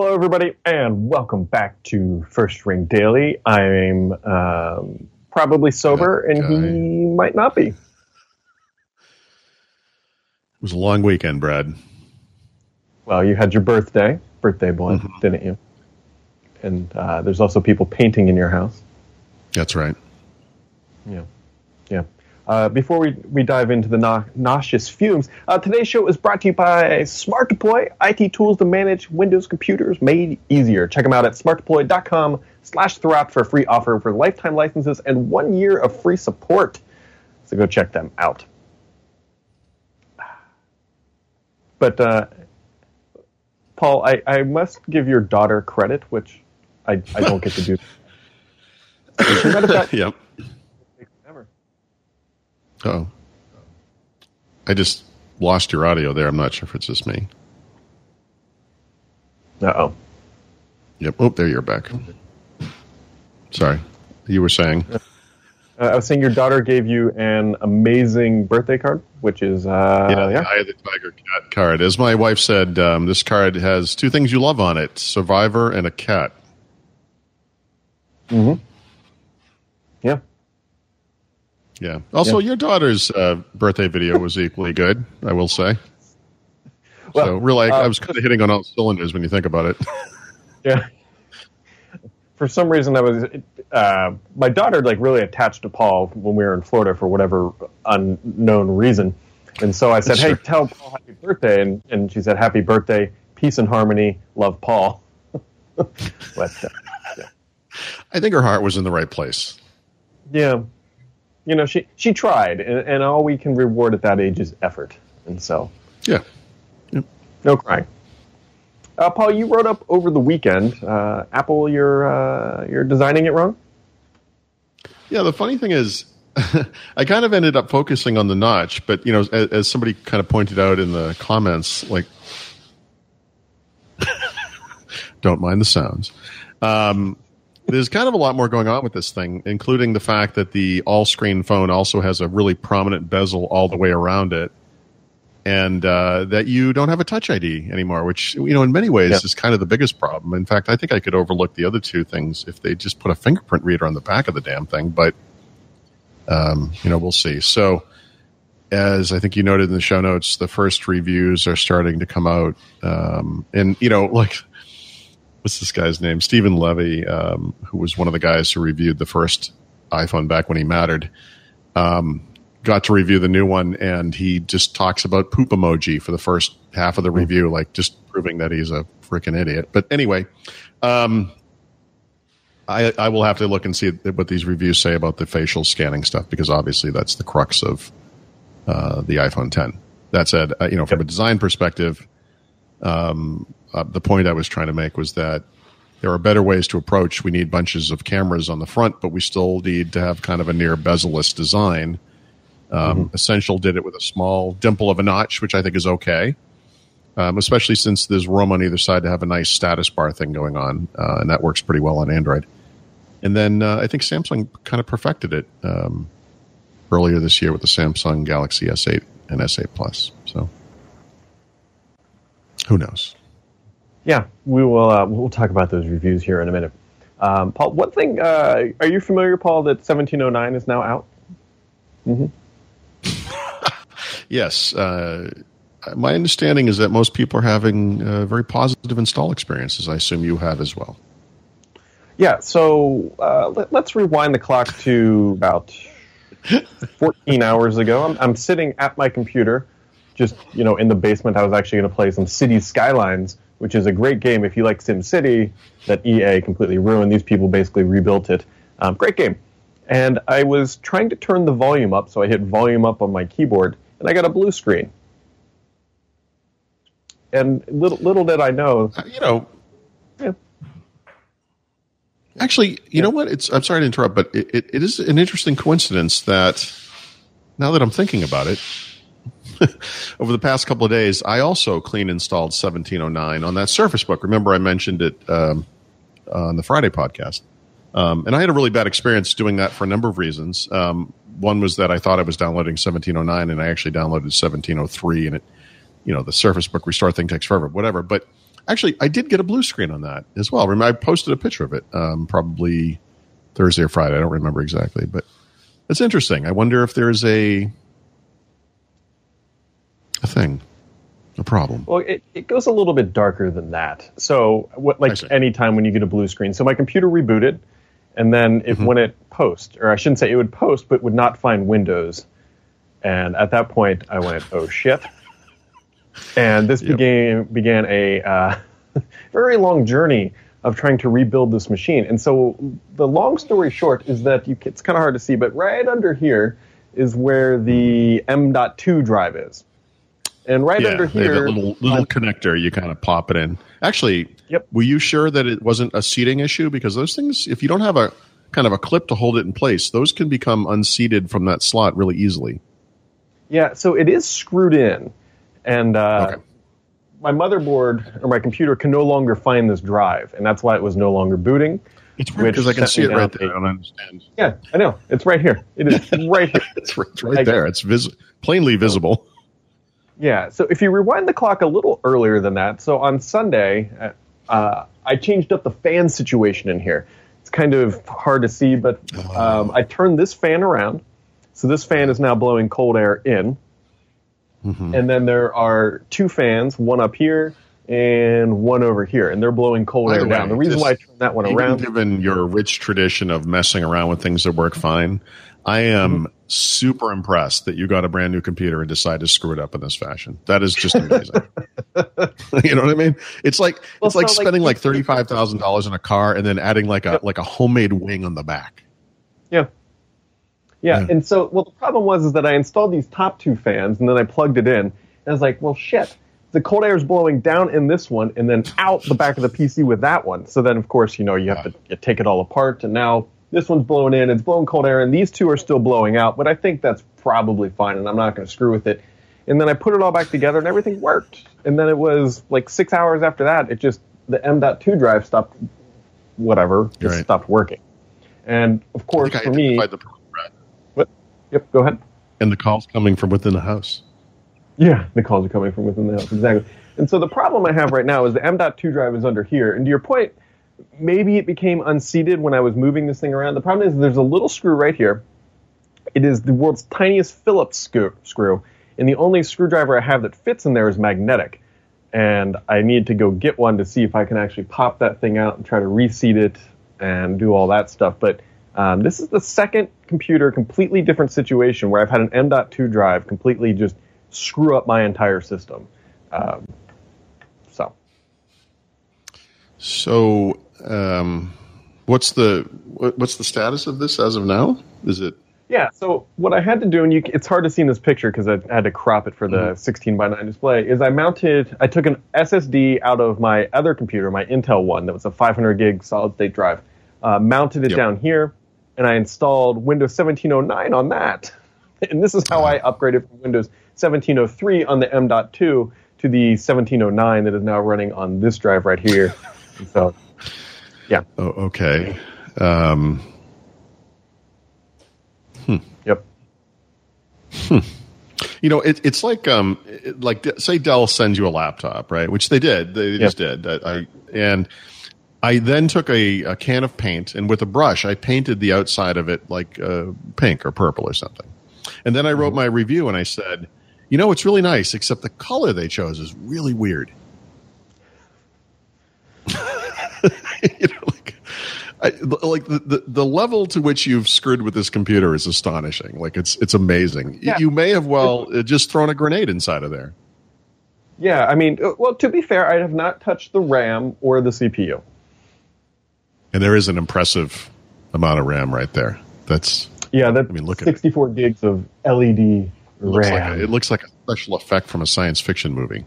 Hello, everybody, and welcome back to First Ring Daily. I'm um, probably sober, and he might not be. It was a long weekend, Brad. Well, you had your birthday, birthday boy, Mm-hmm. didn't you? And uh, there's also people painting in your house. That's right. Yeah, yeah. Uh, before we, we dive into the no- nauseous fumes, uh, today's show is brought to you by Smart Deploy, IT tools to manage Windows computers made easier. Check them out at smartdeploy.com slash Thurrott for a free offer for lifetime licenses and one year of free support. So go check them out. But, uh, Paul, I, I must give your daughter credit, which I, I don't get to do. She might have got Yep. Oh. I just lost your audio there. I'm not sure if it's just me. Uh-oh. Yep. Oh, there you're back. Sorry. You were saying. Uh, I was saying your daughter gave you an amazing birthday card, which is uh, yeah, yeah. the Eye of the Tiger cat card. As my wife said, um, this card has two things you love on it Survivor and a cat. Hmm. Yeah. Yeah. Also, Yeah. your daughter's uh, birthday video was equally good, I will say. Well, so, really, I, I uh, was kind of hitting on all cylinders when you think about it. Yeah. For some reason, I was uh, my daughter like really attached to Paul when we were in Florida for whatever unknown reason, and so I said, Sure. "Hey, tell Paul happy birthday," and and she said, "Happy birthday, peace and harmony, love, Paul." but uh, I think her heart was in the right place. yeah, you know, she she tried, and, and all we can reward at that age is effort, and so Yeah. No crying. Uh, Paul, you wrote up over the weekend. Uh, Apple, you're uh, you're designing it wrong. Yeah, the funny thing is, I kind of ended up focusing on the notch, but you know, as, as somebody kind of pointed out in the comments, like, don't mind the sounds. Um, there's kind of a lot more going on with this thing, including the fact that the all-screen phone also has a really prominent bezel all the way around it, and uh, that you don't have a Touch ID anymore, which you know, in many ways, is kind of the biggest problem. In fact, I think I could overlook the other two things if they just put a fingerprint reader on the back of the damn thing, but um, you know, we'll see. So, as I think you noted in the show notes, the first reviews are starting to come out. Um, and, you know, like, what's this guy's name? Steven Levy, um, who was one of the guys who reviewed the first iPhone back when he mattered, um, got to review the new one. And he just talks about poop emoji for the first half of the review, like just proving that he's a freaking idiot. But anyway, um, I, I will have to look and see what these reviews say about the facial scanning stuff because obviously that's the crux of uh, the iPhone 10. That said, uh, you know, from a design perspective, um, uh, the point I was trying to make was that there are better ways to approach. We need bunches of cameras on the front, but we still need to have kind of a near bezel-less design. Um, Essential did it with a small dimple of a notch, which I think is okay. Um, especially since there's room on either side to have a nice status bar thing going on, uh, and that works pretty well on Android. And then uh, I think Samsung kind of perfected it um, earlier this year with the Samsung Galaxy S8 and S8 Plus. So who knows? Yeah, we will. Uh, we'll talk about those reviews here in a minute. Um, Paul, one thing. Uh, are you familiar, Paul, that 1709 is now out? Yes, uh, my understanding is that most people are having uh, very positive install experiences. I assume you have as well. Yeah. So uh, let, let's rewind the clock to about 14 hours ago. I'm, I'm sitting at my computer, just you know, in the basement. I was actually going to play some City Skylines, which is a great game if you like Sim City that EA completely ruined. These people basically rebuilt it. Um, great game. And I was trying to turn the volume up, so I hit volume up on my keyboard, and I got a blue screen. And little little did I know, Uh, you know, yeah, Actually, you know what? It's I'm sorry to interrupt, but it, it, it is an interesting coincidence that now that I'm thinking about it, over the past couple of days, I also clean installed 1709 on that Surface Book. Remember, I mentioned it um, on the Friday podcast, um, and I had a really bad experience doing that for a number of reasons. Um, one was that I thought I was downloading 1709, and I actually downloaded 1703, and it, you know, the Surface Book restore thing takes forever, whatever. But actually, I did get a blue screen on that as well. I posted a picture of it, um, probably Thursday or Friday. I don't remember exactly, but it's interesting. I wonder if there's a a thing, a problem. Well, it, it goes a little bit darker than that. So, what, like any time when you get a blue screen, so my computer rebooted, and then Mm-hmm. it, when it post, or I shouldn't say it would post, but would not find Windows, and at that point I went, oh shit, and this Yep. began began a uh, very long journey of trying to rebuild this machine. And so the long story short is that you, it's kind of hard to see, but right under here is where the M.2 drive is. And right yeah, under here, little little connector. You kind of pop it in. Actually, Yep. were you sure that it wasn't a seating issue? Because those things, if you don't have a kind of a clip to hold it in place, those can become unseated from that slot really easily. Yeah, so it is screwed in, and uh, Okay. my motherboard or my computer can no longer find this drive, and that's why it was no longer booting. It's weird because I can see it right there. I don't understand. Yeah, I know it's right here. It is right here. It's right, it's right I- there. It's vis- plainly visible. Yeah, so if you rewind the clock a little earlier than that, so on Sunday, uh, I changed up the fan situation in here. It's kind of hard to see, but um, I turned this fan around. So this fan is now blowing cold air in. And then there are two fans, one up here and one over here, and they're blowing cold air the down. The reason why I turned that one around. given your rich tradition of messing around with things that work fine, I am Mm-hmm. super impressed that you got a brand new computer and decided to screw it up in this fashion. That is just amazing. you know what I mean? It's like Well, it's like so, like, spending like thirty five thousand dollars on a car and then adding like a like a homemade wing on the back. Yeah. yeah. Yeah. and so well the problem was is that I installed these top two fans and then I plugged it in and I was like, well shit. The cold air is blowing down in this one and then out the back of the PC with that one. So then of course, you know, you have to you take it all apart and now this one's blowing in, it's blowing cold air, and these two are still blowing out, but I think that's probably fine and I'm not gonna screw with it. And then I put it all back together and everything worked. And then it was like six hours after that, it just the M.2 drive stopped whatever, just Right. stopped working. And of course for me the problem, what? Yep, go ahead. and the calls coming from within the house. Yeah, the calls are coming from within the house, exactly. And so the problem I have right now is the M.2 drive is under here. And to your point, maybe it became unseated when I was moving this thing around. The problem is there's a little screw right here. It is the world's tiniest Phillips screw, screw, and the only screwdriver I have that fits in there is magnetic. And I need to go get one to see if I can actually pop that thing out and try to reseat it and do all that stuff. But um, this is the second computer, completely different situation where I've had an M.2 drive completely just screw up my entire system. Um, so. So, um, what's the what, what's the status of this as of now? Is it Yeah, so what I had to do, and you, it's hard to see in this picture because I had to crop it for the 16 by 9 display, is I mounted, I took an SSD out of my other computer, my Intel one, that was a 500 gig solid state drive, uh, mounted it Yep. down here, and I installed Windows 1709 on that. And this is how I upgraded from Windows 1703 on the M.2 to the 1709 that is now running on this drive right here. So, yeah, oh, okay? Um, yep. you know, it, it's like um, like say Dell sends you a laptop, right? Which they did. They just did. I, I and I then took a, a can of paint and with a brush, I painted the outside of it like uh, pink or purple or something. And then I wrote my review and I said, you know, it's really nice, except the color they chose is really weird. you know, like, I, like the, the, the level to which you've screwed with this computer is astonishing. Like it's it's amazing. Yeah. You may have well uh, just thrown a grenade inside of there. Yeah, I mean, uh, well, to be fair, I have not touched the RAM or the CPU. And there is an impressive amount of RAM right there. That's Yeah, that I mean, look at 64 gigs of LED looks like RAM. a, it looks like a special effect from a science fiction movie.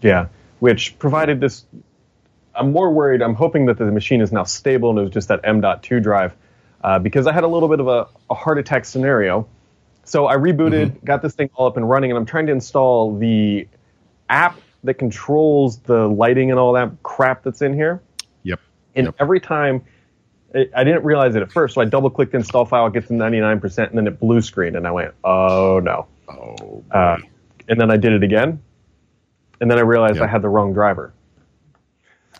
yeah, which provided this. I'm more worried. I'm hoping that the machine is now stable and it was just that M.2 drive, uh, because I had a little bit of a, a heart attack scenario. So I rebooted, Mm-hmm. got this thing all up and running, and I'm trying to install the app that controls the lighting and all that crap that's in here. Yep. And Yep. every time, I I didn't realize it at first, so I double clicked install file, it gets to 99%, and then it blue screen, and I went, oh no. Oh, Uh, and then I did it again, and then I realized Yeah. I had the wrong driver.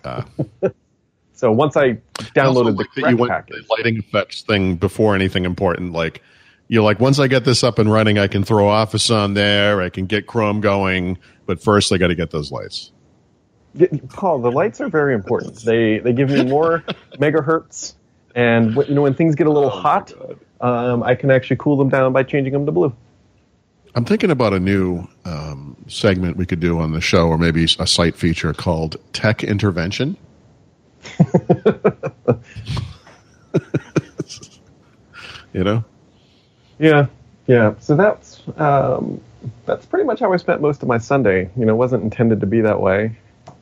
Uh, So once I downloaded the like that you went package, the lighting effects thing before anything important. Like you're like, once I get this up and running, I can throw Office on there. I can get Chrome going. But first, I got to get those lights. Paul, the lights are very important. They they give me more megahertz, and you know when things get a little Oh hot, um, I can actually cool them down by changing them to blue. I'm thinking about a new um, segment we could do on the show, or maybe a site feature called Tech Intervention. you know, Yeah, yeah. So that's um, that's pretty much how I spent most of my Sunday. You know, it wasn't intended to be that way,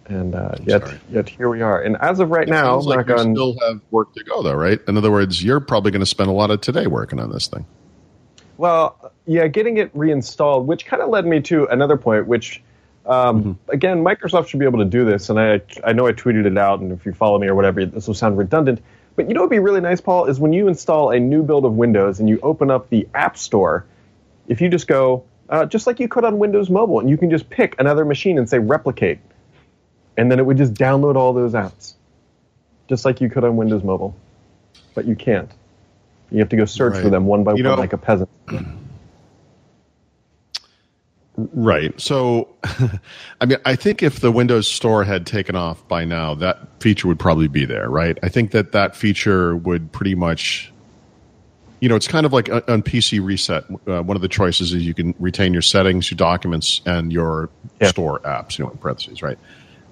and uh, yet sorry. yet here we are. And as of right It now, like you on, still have work to go, though, right? In other words, you're probably going to spend a lot of today working on this thing. Well, yeah, getting it reinstalled, which kind of led me to another point, which, um, again, Microsoft should be able to do this, and I, I know I tweeted it out, and if you follow me or whatever, this will sound redundant. But you know what would be really nice, Paul, is when you install a new build of Windows and you open up the App Store, if you just go, uh, just like you could on Windows Mobile, and you can just pick another machine and say replicate, and then it would just download all those apps, just like you could on Windows Mobile. But you can't. You have to go search for them one by You one know- like a peasant. Right. So, I mean, I think if the Windows Store had taken off by now, that feature would probably be there, right? I think that that feature would pretty much, you know, it's kind of like on on PC Reset. Uh, one of the choices is you can retain your settings, your documents, and your Yeah. store apps, you know, in parentheses, right?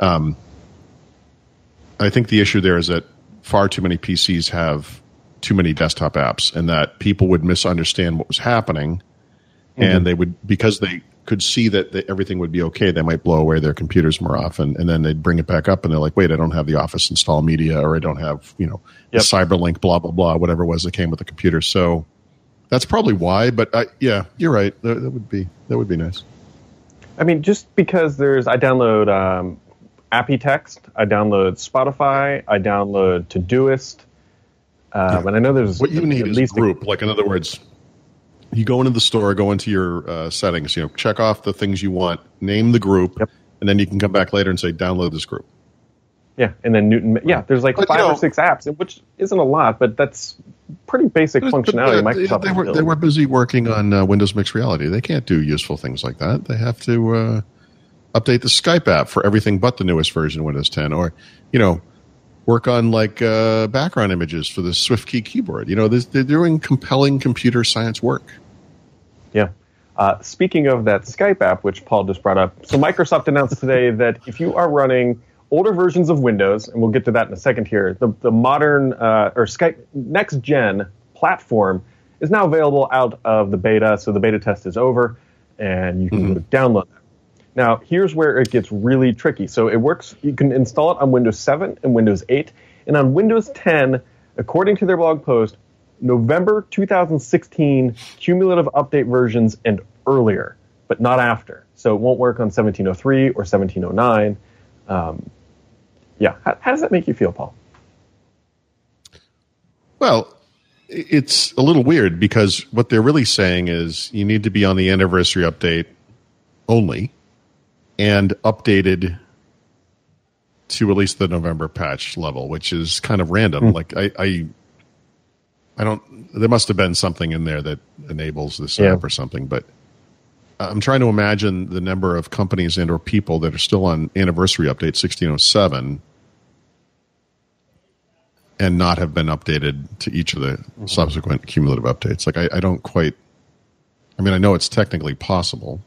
Um, I think the issue there is that far too many PCs have too many desktop apps, and that people would misunderstand what was happening. And they would because they could see that the, everything would be okay they might blow away their computers more often. And then they'd bring it back up and they're like wait i don't have the office install media or i don't have you know Yep. the cyberlink blah blah blah whatever it was that came with the computer. So that's probably why but I, yeah you're right. That, that would be that would be nice. I mean, just because there's, I download um, Appy Text, I download Spotify, I download Todoist, um, and I know there's what you need at is least a group like in other words you go into the store go into your uh, settings you know check off the things you want name the group Yep. and then you can come back later and say download this group yeah, and then Newton, yeah, there's like But, you five know- or six apps, which isn't a lot, but that's pretty basic But, functionality. uh, Microsoft they, were, they were busy working on uh, Windows Mixed Reality. They can't do useful things like that. They have to uh, update the Skype app for everything but the newest version of Windows 10, or you know, work on like uh, background images for the SwiftKey keyboard. You know, they're, doing compelling computer science work. Yeah. Uh, speaking of that Skype app, which Paul just brought up, so Microsoft announced today that if you are running older versions of Windows, and we'll get to that in a second here, the, the modern uh, or Skype next gen platform is now available out of the beta. So the beta test is over, and you can go download that. Now, here's where it gets really tricky. So it works, you can install it on Windows 7 and Windows 8. And on Windows 10, according to their blog post, November 2016 cumulative update versions and earlier, but not after. So it won't work on 1703 or 1709. Um, yeah, how, how does that make you feel, Paul? Well, it's a little weird because what they're really saying is you need to be on the anniversary update only and updated to at least the November patch level, which is kind of random. Hmm. Like I, I, I don't. There must have been something in there that enables this Yeah. app or something, but I'm trying to imagine the number of companies and or people that are still on anniversary update 1607 and not have been updated to each of the mm-hmm. subsequent cumulative updates. Like I, I don't quite. I mean, I know it's technically possible.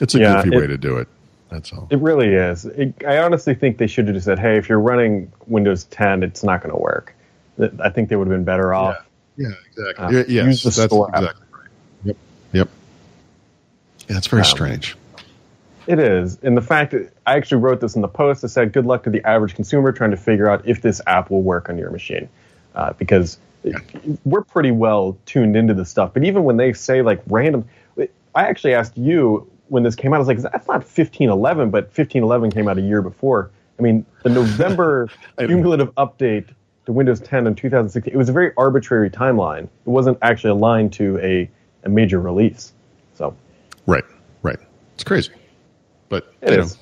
It's a Yeah, goofy it- way to do it. That's all. It really is. It, I honestly think they should have just said, "Hey, if you're running Windows 10, it's not going to work." I think they would have been better off. Yeah, exactly. Uh, Yeah, yes, use the that's store exactly right. Yep. Yep. Yeah, it's very Um, strange. It is. And the fact that I actually wrote this in the post, I said, good luck to the average consumer trying to figure out if this app will work on your machine. Uh, because we're pretty well tuned into this stuff. But even when they say like random, I actually asked you when this came out, I was like, that's not 1511, but 1511 came out a year before. I mean, the November cumulative update to Windows 10 in 2016, it was a very arbitrary timeline. It wasn't actually aligned to a, a major release. So Right. Right. It's crazy. But It you is.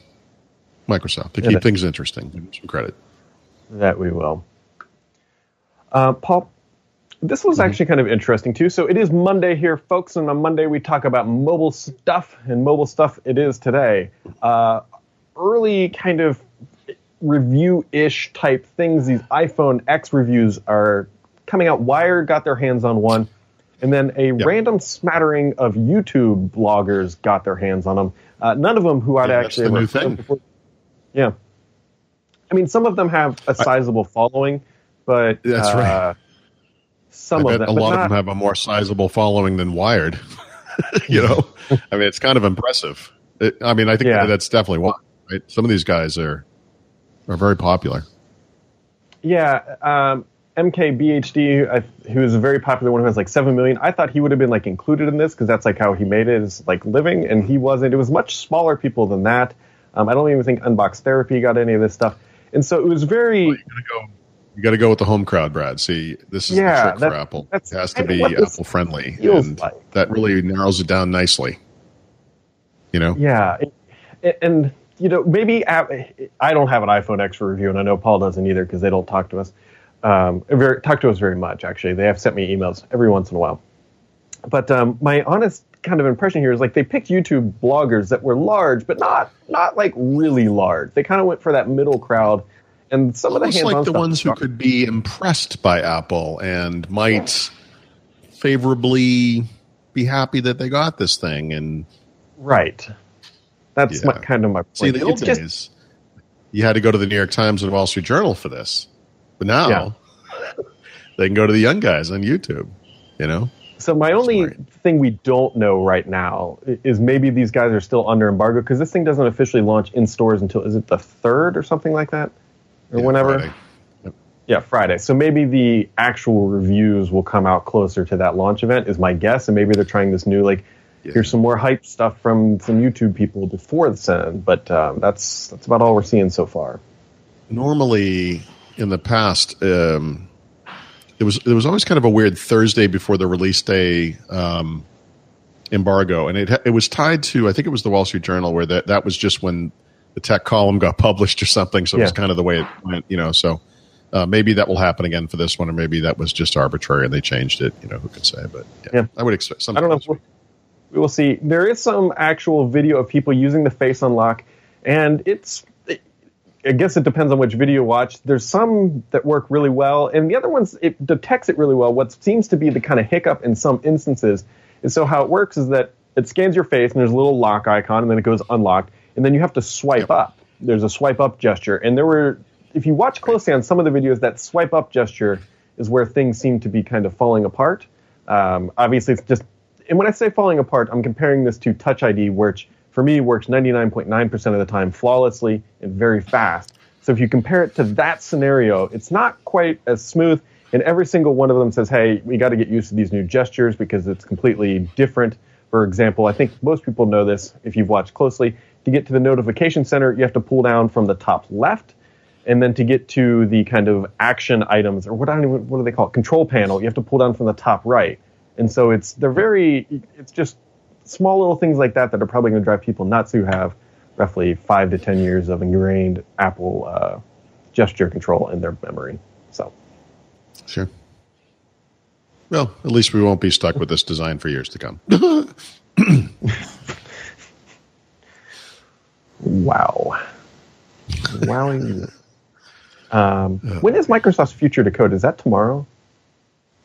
know, Microsoft to keep is. things interesting. Give them some credit. That we will. Uh, Paul, this was Mm-hmm. actually kind of interesting too. So it is Monday here, folks, and on Monday we talk about mobile stuff, and mobile stuff it is today. Uh, early kind of review-ish type things. These iPhone X reviews are coming out. Wired got their hands on one, and then a random smattering of YouTube bloggers got their hands on them. Uh, none of them who I'd Yeah, that's actually ever new heard thing. before. Yeah. I mean, some of them have a sizable following, but That's uh, right. Some of them, a lot not- of them have a more sizable following than Wired. you know, I mean, it's kind of impressive. It, I mean, I think Yeah. that's definitely why. Right? Some of these guys are are very popular. Yeah, um, MKBHD, I, who is a very popular one who has like seven million. I thought he would have been like included in this because that's like how he made it is like living, and he wasn't. It was much smaller people than that. Um, I don't even think Unbox Therapy got any of this stuff, and so it was very. Go. You got to go with the home crowd, Brad. See, this is Yeah, the trick for Apple. It has to be Apple friendly, and like. that really narrows it down nicely. You know, Yeah, and, and you know maybe I don't have an iPhone X for review, and I know Paul doesn't either because they don't talk to us. Um, very, talk to us very much. Actually, they have sent me emails every once in a while. But um, my honest kind of impression here is like they picked YouTube bloggers that were large, but not not like really large. They kind of went for that middle crowd, and some of the almost like the ones who could be impressed by Apple and might favorably be happy that they got this thing. And right. That's Yeah. my, kind of my point. see, the old It's just- days, you had to go to the New York Times and Wall Street Journal for this, but now Yeah. they can go to the young guys on YouTube. You know, So my only Smart. thing we don't know right now is maybe these guys are still under embargo because this thing doesn't officially launch in stores until is it the third or something like that, or Yeah, whenever. Friday. Yeah, Friday. So maybe the actual reviews will come out closer to that launch event is my guess, and maybe they're trying this new like Yeah. here's some more hype stuff from some YouTube people before the send. But um, that's that's about all we're seeing so far. normally in the past um, there was there was always kind of a weird Thursday before the release day um, embargo, and it it was tied to I think it was the Wall Street Journal where that that was just when the tech column got published or something. So it was kind of the way it went, you know. So uh, maybe that will happen again for this one, or maybe that was just arbitrary and they changed it. You know, who can say? But yeah, Yeah. I would expect I don't know. We'll, we will see. There is some actual video of people using the face unlock, and it's. It, I guess it depends on which video you watch. There's some that work really well, and the other ones it detects it really well. What seems to be the kind of hiccup in some instances is so how it works is that it scans your face and there's a little lock icon, and then it goes unlocked, and then you have to swipe Yep. up. There's a swipe up gesture, and there were. If you watch closely on some of the videos, that swipe up gesture is where things seem to be kind of falling apart. Um, obviously, it's just and when I say falling apart, I'm comparing this to Touch ID, which for me works 99.9% of the time flawlessly and very fast. So if you compare it to that scenario, it's not quite as smooth. And every single one of them says, hey, we got to get used to these new gestures because it's completely different. For example, I think most people know this if you've watched closely. To get to the notification center, you have to pull down from the top left. And then to get to the kind of action items, or what I don't even, what do they call it? Control panel, you have to pull down from the top right. And so it's they're very it's just small little things like that that are probably going to drive people nuts who have roughly five to ten years of ingrained Apple uh, gesture control in their memory. So Sure. Well, at least we won't be stuck with this design for years to come. wow, wowing. um, when is Microsoft's Future Decoded? Is that tomorrow?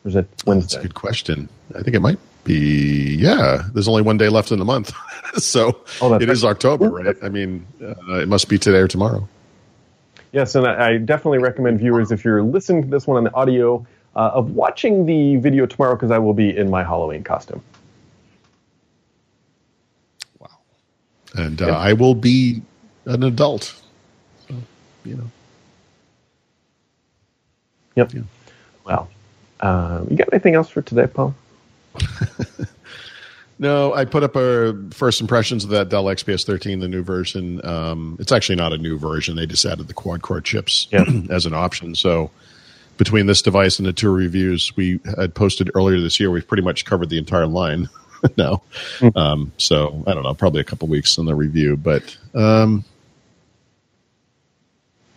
Or is it That's Wednesday? a good question. I think it might be. Yeah, there's only one day left in the month, so Oh, that's it is right. October, right? I mean, uh, it must be today or tomorrow. Yes, and I I definitely recommend viewers, if you're listening to this one on the audio, uh, of watching the video tomorrow because I will be in my Halloween costume. Wow. And uh, Yep. I will be an adult, so you know. Yep. Yeah. Well, um, you got anything else for today, Paul? No, I put up a first impressions of that Dell XPS 13, the new version. Um, it's actually not a new version; they just added the quad core chips Yeah. as an option. So, between this device and the two reviews we had posted earlier this year, we've pretty much covered the entire line now. Um, so, I don't know, probably a couple weeks in the review, but um,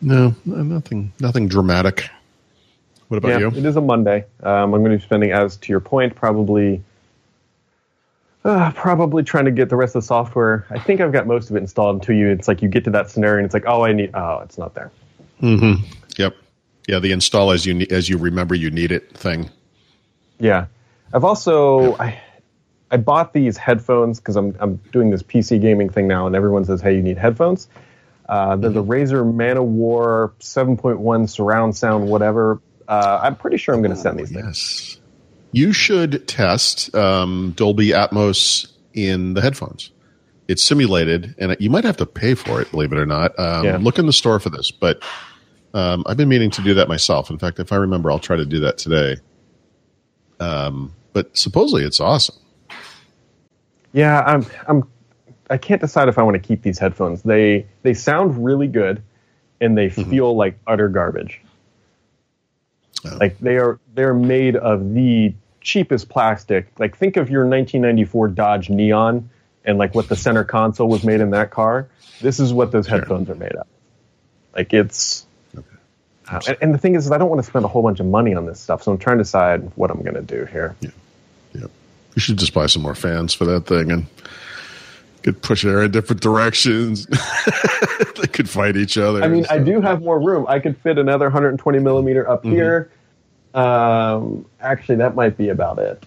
No, nothing, nothing dramatic. What about yeah, you? It is a Monday. Um, I'm going to be spending, as to your point, probably uh, probably trying to get the rest of the software. I think I've got most of it installed until you. It's like you get to that scenario and it's like, oh, I need. Oh, it's not there. Mm-hmm. Yep. Yeah, the install as you as you remember you need it thing. Yeah, I've also I I bought these headphones because I'm I'm doing this PC gaming thing now, and everyone says, hey, you need headphones. Uh, they're the Razer ManO'War 7.1 surround sound, whatever. Uh, I'm pretty sure I'm going to send these things. Yes. You should test um, Dolby Atmos in the headphones. It's simulated, and you might have to pay for it, believe it or not. Um, Yeah. Look in the store for this, but um, I've been meaning to do that myself. In fact, if I remember, I'll try to do that today. Um, but supposedly it's awesome. Yeah, I'm I'm I can't decide if I want to keep these headphones. They they sound really good, and they feel like utter garbage. Oh. Like they are they're made of the cheapest plastic. Like think of your 1994 Dodge Neon and like what the center console was made in that car. This is what those headphones are made of. Like it's. Uh, and, and the thing is, is, I don't want to spend a whole bunch of money on this stuff, so I'm trying to decide what I'm going to do here. Yep. You should just buy some more fans for that thing and could push air in different directions. they could fight each other. I mean, I do have more room. I could fit another 120 millimeter up here. Um, actually, that might be about it.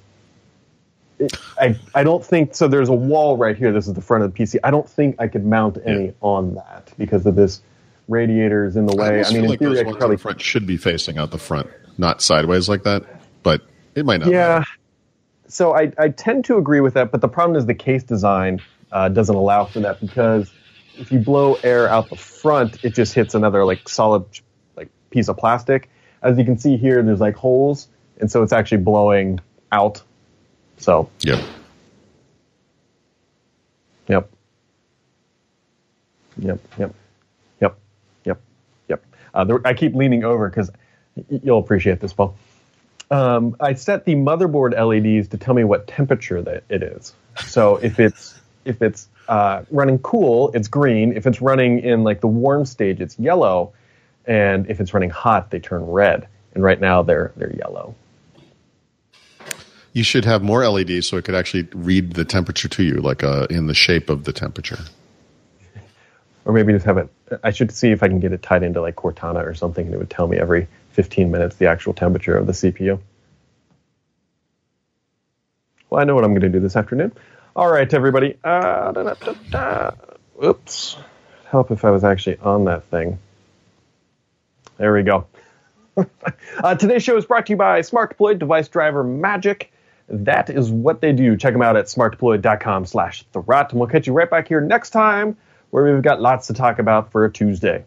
it. I I don't think so. There's a wall right here. This is the front of the PC. I don't think I could mount any on that because of this radiators in the way. I, almost mean, in like theory, I could probably. the front should be facing out the front, not sideways like that. But it might not. Yeah. So I, I tend to agree with that, but the problem is the case design uh, doesn't allow for that because if you blow air out the front, it just hits another like solid like piece of plastic. As you can see here, there's like holes, and so it's actually blowing out. So Yep. Yep. Yep. Yep. Yep. Yep. Yep. Uh, there, I keep leaning over because you'll appreciate this, Paul. Um, I set the motherboard LEDs to tell me what temperature that it is. So if it's if it's uh, running cool, it's green. If it's running in like the warm stage, it's yellow. And if it's running hot, they turn red. And right now they're they're yellow. You should have more LEDs so it could actually read the temperature to you, like uh, in the shape of the temperature. Or maybe just have it. I should see if I can get it tied into like Cortana or something, and it would tell me every 15 minutes the actual temperature of the CPU. Well, I know what I'm going to do this afternoon. All right, everybody. Uh, da, da, da. Oops. Help if I was actually on that thing. There we go. uh, today's show is brought to you by Smart Deployed Device Driver Magic. That is what they do. Check them out at smartdeployed.com slash Thurrott. And we'll catch you right back here next time where we've got lots to talk about for a Tuesday.